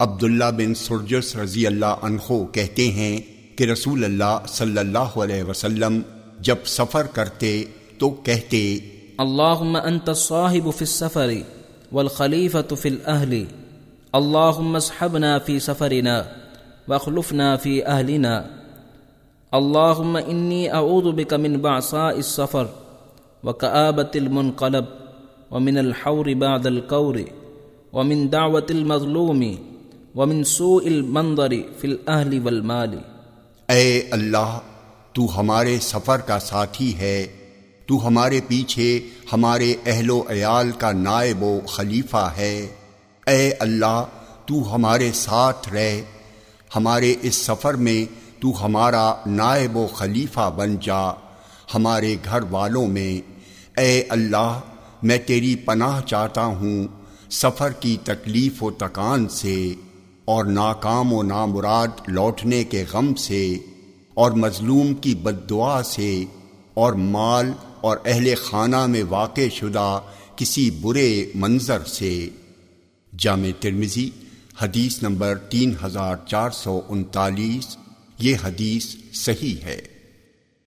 عبداللہ بن سرجس رضی اللہ عنہ کہتے ہیں کہ رسول اللہ صلی اللہ علیہ وسلم جب سفر کرتے تو کہتے، اللہم انت الصاحب فی السفر والخلیفة فی الاہل، اللہم اصحبنا فی سفرنا واخلفنا فی اہلنا، اللہم انی اعوذ بک من بعصاء السفر وکآبت المنقلب ومن الحور بعد القور ومن دعوت المظلوم ومن سوء المنظر فی الاہل والمال. اے اللہ، تو ہمارے سفر کا ساتھی ہے، تو ہمارے پیچھے ہمارے اہل و عیال کا نائب و خلیفہ ہے۔ اے اللہ، تو ہمارے ساتھ رہ، ہمارے اس سفر میں تو ہمارا نائب و خلیفہ بن جا، ہمارے گھر والوں میں۔ اے اللہ، میں تیری پناہ چاہتا ہوں سفر کی تکلیف و تکان سے۔ اور ناکام و نامراد لوٹنے کے غم سے اور مظلوم کی بد دعا سے اور مال اور اہل خانہ میں واقع شدہ کسی برے منظر سے۔ جامع ترمزی حدیث نمبر تین ہزار چار سو انتالیس، یہ حدیث صحیح ہے۔